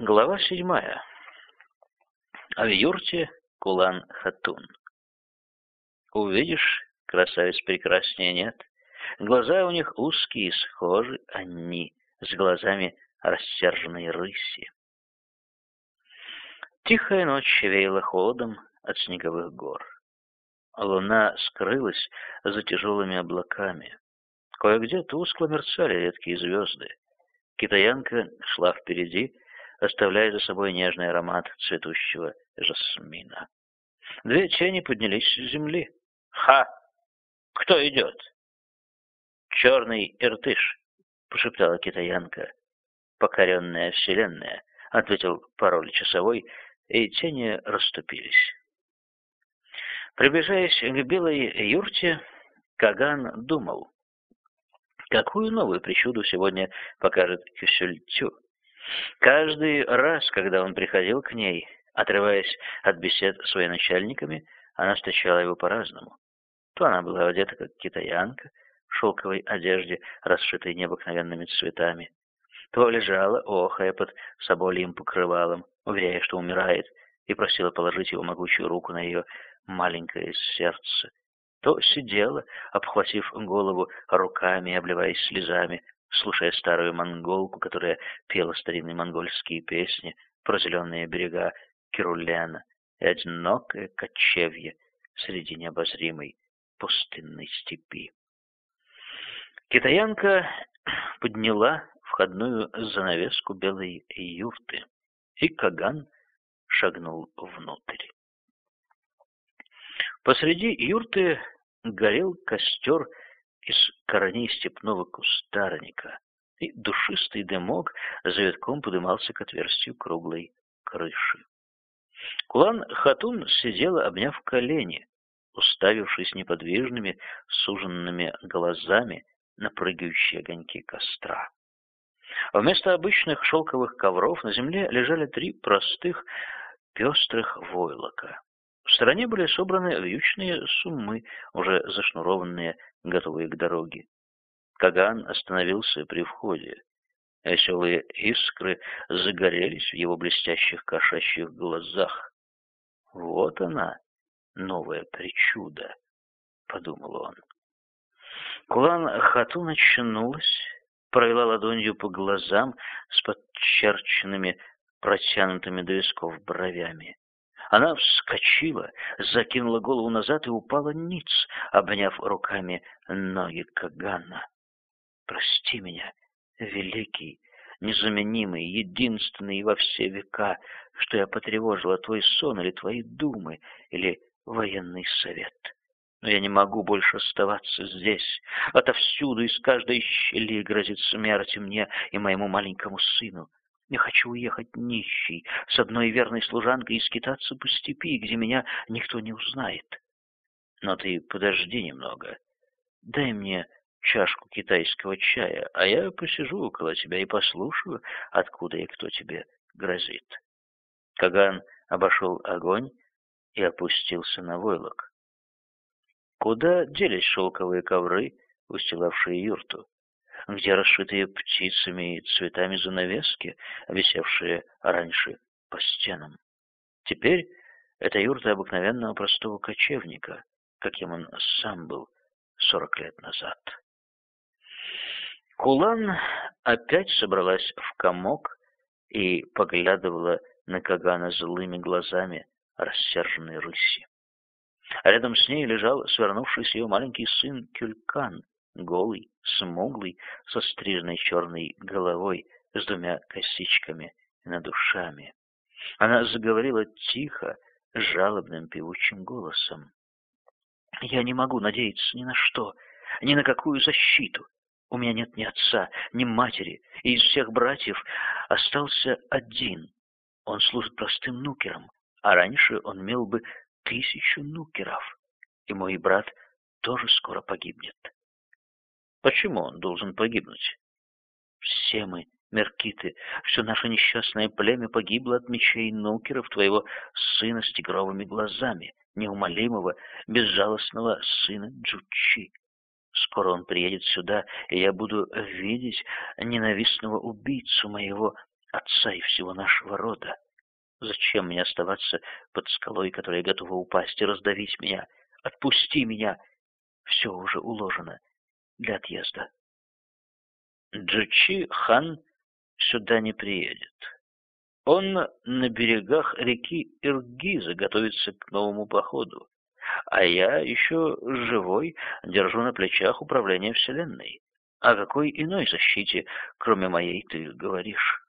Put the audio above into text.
Глава седьмая. В юрте Кулан-Хатун. Увидишь, красавиц прекраснее нет. Глаза у них узкие, схожи они с глазами рассерженной рыси. Тихая ночь веяла холодом от снеговых гор. Луна скрылась за тяжелыми облаками. Кое-где тускло мерцали редкие звезды. Китаянка шла впереди, оставляя за собой нежный аромат цветущего жасмина. Две тени поднялись с земли. «Ха! Кто идет?» «Черный иртыш», — пошептала китаянка. «Покоренная вселенная», — ответил пароль часовой, и тени расступились. Приближаясь к белой юрте, Каган думал, какую новую причуду сегодня покажет Кюсюльтю. Каждый раз, когда он приходил к ней, отрываясь от бесед с военачальниками, она встречала его по-разному. То она была одета, как китаянка, в шелковой одежде, расшитой необыкновенными цветами, то лежала, охая под собольем покрывалом, уверяя, что умирает, и просила положить его могучую руку на ее маленькое сердце, то сидела, обхватив голову руками и обливаясь слезами, слушая старую монголку, которая пела старинные монгольские песни про зеленые берега Кирулена и одинокое кочевье среди необозримой пустынной степи. Китаянка подняла входную занавеску белой юрты, и Каган шагнул внутрь. Посреди юрты горел костер из корней степного кустарника, и душистый дымок завитком подымался к отверстию круглой крыши. Кулан Хатун сидела, обняв колени, уставившись неподвижными, суженными глазами на прыгающие огоньки костра. Вместо обычных шелковых ковров на земле лежали три простых пестрых войлока. В стороне были собраны вьючные суммы, уже зашнурованные, готовые к дороге. Каган остановился при входе. Веселые искры загорелись в его блестящих кошачьих глазах. «Вот она, новая причуда», — подумал он. Кулан Хату начнулась, провела ладонью по глазам с подчерченными, протянутыми до висков бровями. Она вскочила, закинула голову назад и упала ниц, обняв руками ноги Кагана. «Прости меня, великий, незаменимый, единственный во все века, что я потревожила твой сон или твои думы, или военный совет. Но я не могу больше оставаться здесь. Отовсюду, из каждой щели грозит смерть мне и моему маленькому сыну. Я хочу уехать нищий, с одной верной служанкой и скитаться по степи, где меня никто не узнает. Но ты подожди немного. Дай мне чашку китайского чая, а я посижу около тебя и послушаю, откуда и кто тебе грозит. Каган обошел огонь и опустился на войлок. Куда делись шелковые ковры, устилавшие юрту? Где расшитые птицами и цветами занавески, висевшие раньше по стенам. Теперь это юрта обыкновенного простого кочевника, каким он сам был сорок лет назад. Кулан опять собралась в комок и поглядывала на Кагана злыми глазами рассерженной рыси. А рядом с ней лежал свернувшийся ее маленький сын Кюлькан, голый, смуглый, со стрижной черной головой, с двумя косичками над ушами. Она заговорила тихо, жалобным певучим голосом. «Я не могу надеяться ни на что, ни на какую защиту. У меня нет ни отца, ни матери, и из всех братьев остался один. Он служит простым нукером, а раньше он имел бы тысячу нукеров, и мой брат тоже скоро погибнет. Почему он должен погибнуть? Все мы, меркиты, все наше несчастное племя погибло от мечей нукеров, твоего сына с тигровыми глазами, неумолимого, безжалостного сына Джучи. Скоро он приедет сюда, и я буду видеть ненавистного убийцу моего отца и всего нашего рода. Зачем мне оставаться под скалой, которая готова упасть и раздавить меня? Отпусти меня! Все уже уложено для отъезда. Джучи хан сюда не приедет. Он на берегах реки Иргиза готовится к новому походу, а я еще живой держу на плечах управление Вселенной. О какой иной защите, кроме моей, ты говоришь?